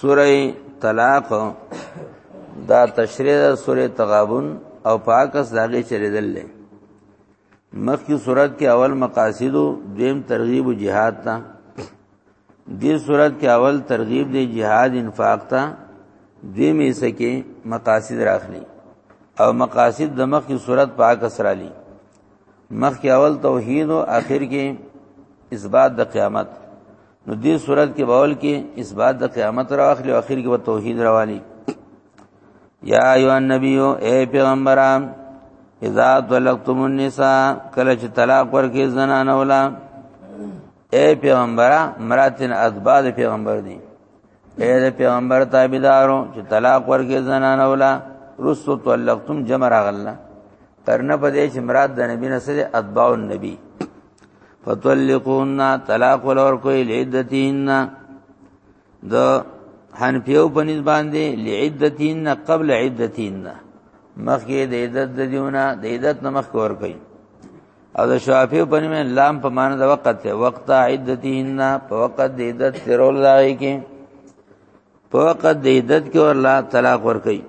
سوره طلاق دا تشریح ده سوره تغابن او پاکس داغه چریدل له مخکې صورت کې اول مقاصد او دیم ترغیب او جهاد تا دې صورت کې اول ترغیب دی جهاد انفاق تا دیم یې سکه مقاصد راخلی او مقاصد د مخکې صورت پاکس را لې مخکې اول توحید او اخر کې اثبات د قیامت نو دې صورت کې باول کې اثبات د قیامت را اخلي او اخر کې به توحید راوالي یا ایو النبی او اے پیغمبران اذا طلقتم النساء کله چې طلاق ورکې زنانه ولا اے پیغمبره مراتن ادباد پیغمبر دي اے د پیغمبر تابعدارو چې طلاق ورکې زنان اولا رسو طلقتم جمع راغلا ترنه په دې چې مراد د نبی نسل اتباع النبی فطلقونا طلاق ولور کوي لعدتین د حنفیو په نسبت باندې لعدتین قبل عدتین مخکې د عدت د دیونه د عدت نمخ کور کوي او د شوافی په نوم لام په معنی د وخت ته وخت عدتهن په وخت د عدت ترول راغی کې په وخت د عدت کې الله طلاق ور کوي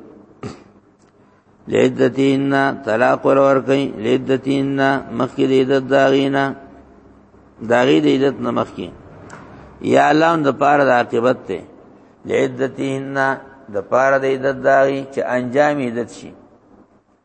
لعدتهن طلاق ور ور کوي لعدتهن مخکې د عدت داغینا داغی د عدت نه مخکې یا لام د پاره د عاقبت ته لعدتهن د پاره د عدت داغي چې انجام عدت شي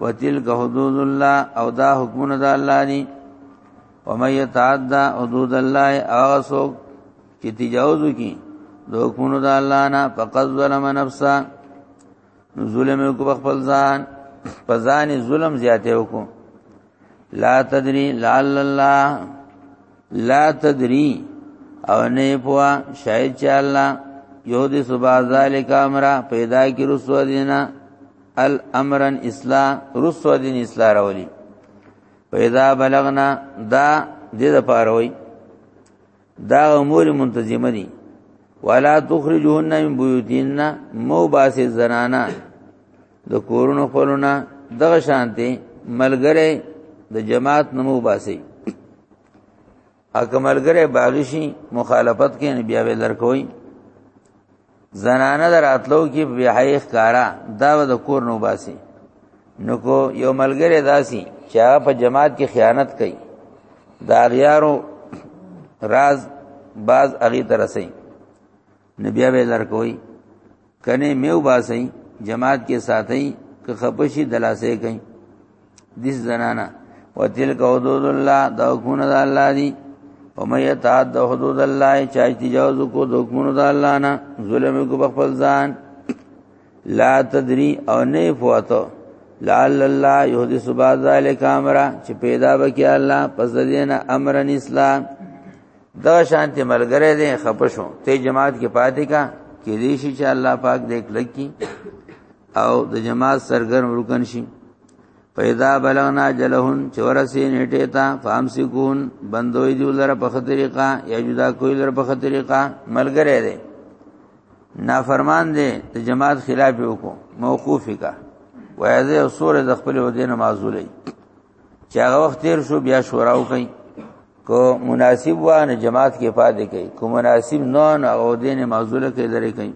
وتلک حدود الله او دا حکمونه د الله دي ومن يتعدى حدود الله هغه څوک چې تجاوز وکي د حکمونو د الله نه فقط ظلم نفسه ظلم کو خپل ځان په ځان ظلم زیاته وکړو لا تدری لعل الله لا تدری او نه پوا شاید چې الله یو دې سبا ذالک امر پیدا کی رسو دینا الامرن اصلاح رسو دین اصلاح راولی پیدا بلغنا دا دې د پاره وای دا امور منتظمه دي ولا تخرجون من بيوتنا مو باس زنانا د کورونو خپلونه دغه شانته ملګری د جماعت نمو باسي اګه ملګری باغشي مخالفت کین بیا ولر کوي زنانه دراتلو کې بیا حیخ کارا دا د کور نو باسي نو کو یو ملګری داسي چې هغه په جماعت کې خیانت کوي دا غیارو راز باز اغي ترسي نبي به لر کوي کنه میو باسي جماعت کې ساتي که خپشي دلاسه کوي دې زنانا وتلک حدود الله دا حکمونه د الله دي او مې تعد حدود الله چا تجاوز کو د حکمونو د الله نه ظلم کو بخپل ځان لا تدری او نه فوتو لعل الله يحدث بعد ذلك امرا چې پیدا وکي الله پس دین امر اسلام دا شانتی ملګری دی خپشو ته جماعت کې پاتې کا کې دې شي چې الله پاک دې کلک کی او د جماعت سرګرم رکن شي پیدا بلغنا جلهن چورسی نیټه تا فامسکون بندوی دی لره په طریقه یا جدا کوی لره په طریقه ملګری دی نافرمان دی د جماعت خلاف وکړو موقوف کا وایذه او سور د خپل ودین معذولې چې هغه وخت تیر شو بیا شورا وکړي کو مناسب وانه جماعت کې پاتې کوي کو مناسب نه نه او دین معذوله کې لري کوي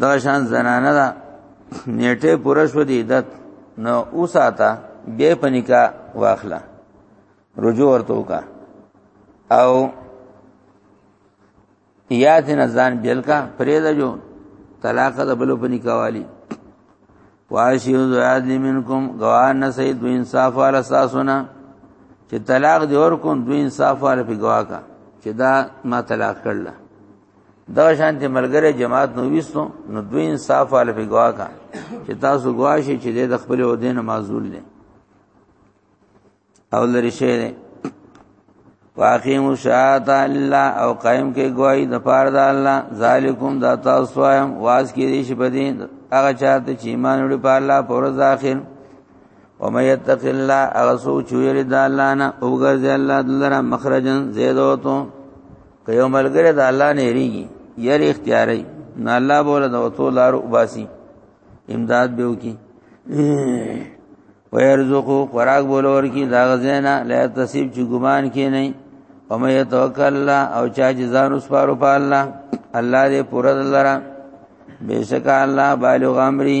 دا شان زنانه دا نیټه پوره شو دی عدت نو اوساته به پنیکا واخلا رجوع ورته وکا او یاد نه ځان بیل کا پرېد جو طلاق د بلو پنیکا والی واشیو زیاد منکم گواه نه سید دو انصاف والا ساسونا چې طلاق دی اور کو دو انصاف والا په گواه کا چې دا ما طلاق کړل دا شانتی ملګری جماعت نو وستو نو دوی انصاف والے په گواه کا چې تاسو گواه شي چې د خپل عہدې نه معزول دي او لري شي دي واقیم شاعت الله او قائم کې گواہی د پاره د الله ذالکم دا تاسو وایم واز کې دي شي په دې هغه چاته چې ایمان وړي په الله پر ځاخر و مې يتق الله هغه سوچ ویل د الله نه او ګرځي الله دلته مخرجن زیدوتو که یو ملګری د الله نه یریږي ير اختیاري نه الله بوله د وتو لار وباسي امداد به وکي ويرزقو خوراک بوله ورکی دا غزینا لا تصيب چې ګمان کې نه او مې توکل الله او چا جزان وسپارو په الله الله دې پوره دلرا بیشک الله بالغ امري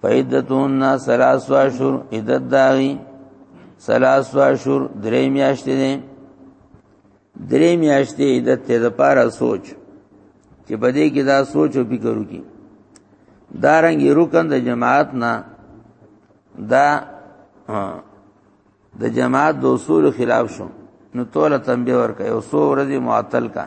فیدتون سلاس و اشور عدت داغی سلاس و اشور درې میاشتې دي درې میاشتې عدت ته د پاره سوچ چې بده کې دا سوچ او فکر وکي دارنګ رکن د جماعت نه دا د جماعت د اصول خلاف شو نو توله تنبیه ورکړي او سو ورځې معطل کا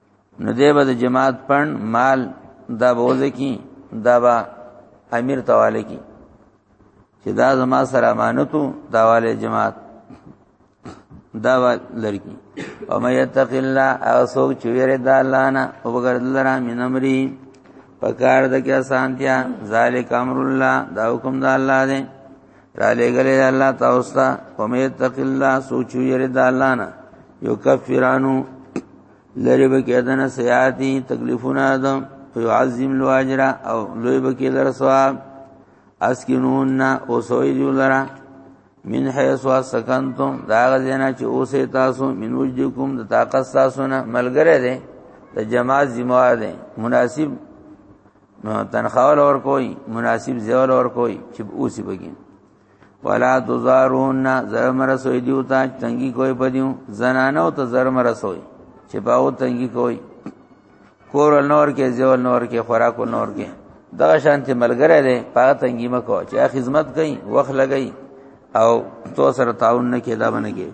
نو دی به د جماعت پن مال دا بوزه کی دا با امیر تواله کی چې دا زما سره امانتو دا والے جماعت دا لرکی او مې یتق الله او سوک چې ویره د الله نه او بغرد لرا من امرې پکار د کې سانتیا ذالک امر الله دا حکم د الله دی را لګلې الله تاسو ته او مې یتق الله سوچ ویره د الله نه یو کفرانو لری بکی ادنه سیاتی تکلیفونه ده او عظیم لو اجر او لوی بکی لر ثواب اسکنون او سوی دی لرا من حيث سکنتم دا غزینا چې اوسه تاسو من وجدکم د طاقت تاسو نه ملګری دی د جماعت ذمہ دی مناسب تنخواه اور کوئی مناسب زیور اور کوئی چې اوسې بګین ولا تزارون زرم رسوي دیو ته تنګي کوي پدیو زنانو ته زرم رسوي چې پاو تنګي کوي کور نور کې زیول نور کې خوراک نور کې دغه شانتي ملګری دی پاغه تنګي مکو چې خدمت کوي وخت لګي او تو سره تعاون نه کېدا بنګي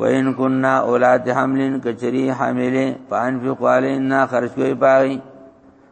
وین کنا اولاد حملن کچری حاملې پان فی قالین نا خرج کوي پاغي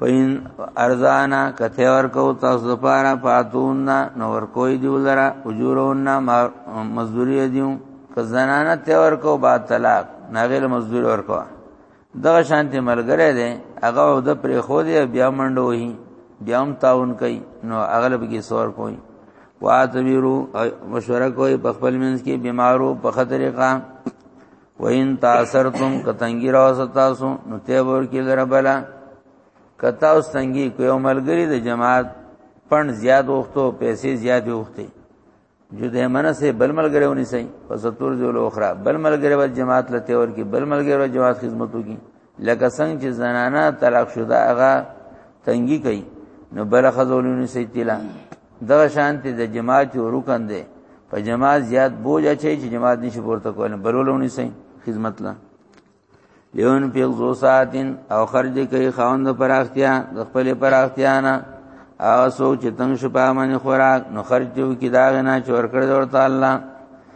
پین ارزانا کته ورکو تاسو لپاره پاتون نور کوئی دی ولرا اجورون مزدوری دیو که زنانه ته ورکو با طلاق ناغل مزدوری ورکو دغه شانتی ملګری دی هغه د پرې خو دی بیا منډو هی بیا هم تاون کوي نو اغلب کې سور کوي واتبیرو مشوره کوي په خپل منځ کې بیمارو په خطرې کا وین تاثرتم کتنګی راوس تاسو نو ته ور کې لره بلا کتا اوس تنګي کوي ملګری د جماعت پن زیاد وختو پیسې زیاد وختي جدې منسه بل ملګری ونی سي پس تور ذل اخرى بل ملګری ول جماعت لته ور کې بل ملګری ول جماعت خدمتو کې لکه څنګه چې زنانا طلاق شوه هغه تنګي کوي نو بل خزولونو سي تلا دغه شانته د جماعت ورکن دي په جماعت زیات بوج اچي چې جماعت نشي پورته کول بلولونی سي خدمت لا لیون پی غزو ساعتین او خرج کوي خاوند پراختیا د خپل پراختیا نه او سوچ تنگ شپه من خوراک نو خرج جو کی داغ نه چور کړ ورته الله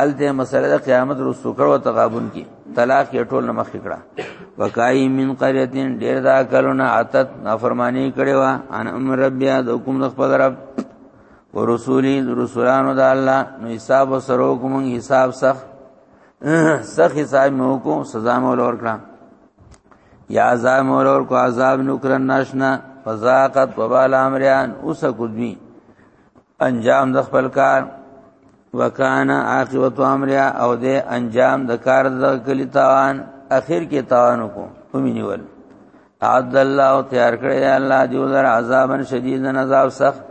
الته مسله د قیامت رسو کړو تغابن کی طلاق یې ټول نمخ کړه وکای من قريتين ډېر دا کلونه اتت نافرمانی کړي وا ان امر ربیا د حکم د خپل رب ورسولی رسولانو د الله نو حساب سره کوم حساب سخ سخ حساب مو کو سزا مو لور کړه یا عذاب مو لور کو عذاب نو کرن ناشنا فزاقت وبال امران اوس کو دی انجام د خپل کار وکانا عاقبت امریا او د انجام د کار د کلی تاوان اخر کې تاوان کو اومینول عبد الله او تیار کړی الله دی ولر عذابا شدیدن عذاب سخت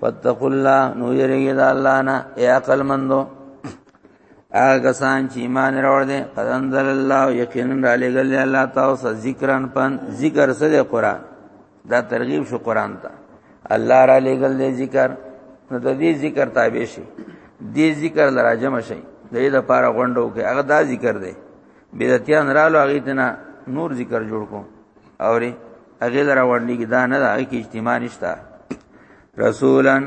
فتقوا الله نو یریږي د الله نه ای عقل مندو هغه سان چې ایمان راوړ دي قد انزل الله یقینا را لګل الله تاسو ذکرن پن ذکر سره قران دا ترغیب شو قران ته الله را لګل دې ذکر نو د دې ذکر تابع شي دې ذکر لراجم شي دې د پاره غونډو کې هغه دا ذکر دی بدعتيان رالو هغه تنا نور ذکر جوړ کو اوري هغه لرا وړني کې دا نه دا کې اجتماع نشتا رسولن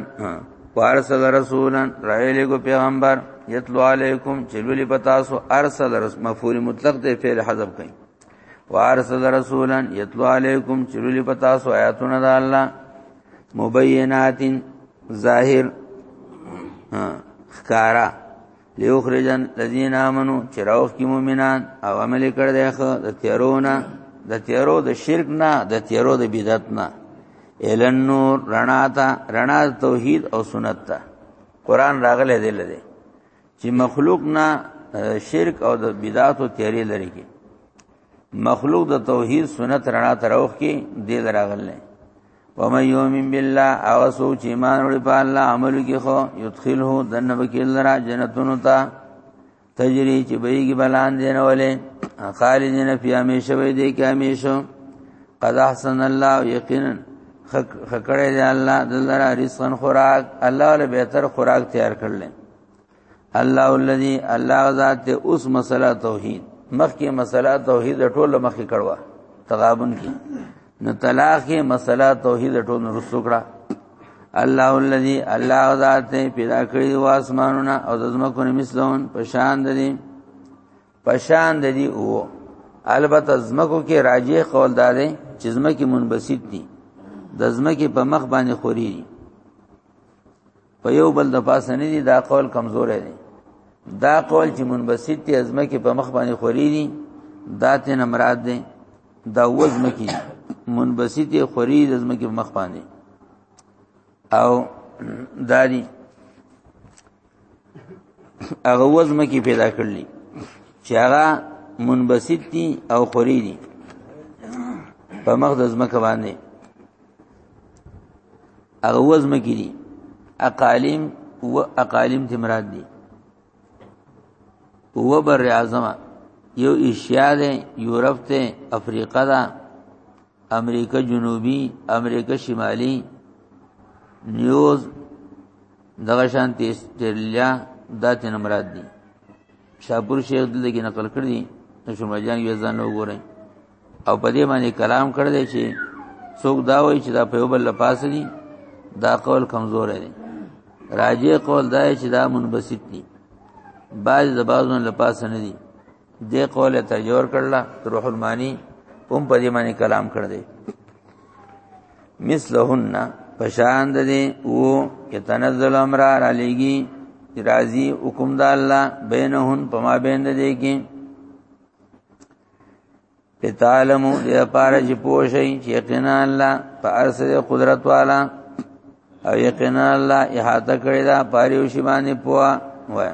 وارسل رسولن رايله کو پیغمبر یتلو علیکم چلولی پتاسو ارسل رس مفعول مطلق ته فعل حذف کئ وارسل رسولا یتلو علیکم چرلی پتا سو آیاتونه د الله مبینات ظاهر خکارا لیوخرجن الذین آمنو چراوخ کی مومنان او عمل کړ دغه د تیرونه د تیرو د شرک نه د تیرو د بدعت نه الن نور رڼا تا رڼا توحید او سنت تا قران راغله دل دی چې مخلوق نه شرک او د بدعات او تیارې لري کې مخلوق د توحید سنت رڼا تروخ کې دې دراغل نه ومن یومن بالله او سوچ ایمان وړي په الله عمل کې خو يدخله دنه بکیل را جنتونو ته تجری چې بېګي بلان دین ولې خالدین فی همیشه وې دې کې همیشه قد احسن الله یقینا خکړې دې الله دلته رزقن خوراک الله له بهتر خوراک تیار کړل الله الذي الله ذات اوس مسله توحید مخکې مسله توحید ټول مخکې کړوا تغابن کې نو طلاق کې مسله توحید ټول رسو کړه الله الذي الله ذات پیدا کړی و اسمانونه او د زمکو نه مثلون پشان دي پشان دي او البته زمکو کې راجی قول دار چې زمکه منبسط دي د زمکه په مخ باندې خوري په یو بل د پاسه نه دي دا قول کمزورې دي دا قول چې منبسط دي ازمه کې په مخ باندې خوري دي دا ته نه مراد دي دا وزم کې منبسط دي خوري د ازمه کې په مخ باندې او داري هغه وزم کې پیدا کړلی چې هغه منبسط دي او خوري دي په مخ د ازمه کې باندې هغه وزم کې دي اقالیم و اقالیم ته مراد دي و بر اعظم یو ایشیا ده یورپ ته افریقا ده امریکا جنوبی امریکا شمالی نیوز دغه شان تیسترلیا دا ته مراد دي شاپور شیخ دلته کې نقل کړی نشو مجان یو ځان وګورئ او په دې باندې کلام کړی دی چې څوک دا وایي چې دا په یو بل لپاس دي دا قول کمزور دی راجع قول دا چې دا منبسط دي بعض د بعضونو لپاس نه دي دې قول ته جوړ کړل روح المانی هم په دې باندې کلام کړ دی مثلهن پشان د دې او کې تنزل امر را لېږي راضي حکم د الله بینهن پما بین د دې کې لتعلمو دې پاره چې پوښي چې یقینا الله په ارسه قدرت والا او یقینا الله احاطه کړی دا پاره شی باندې پوا وای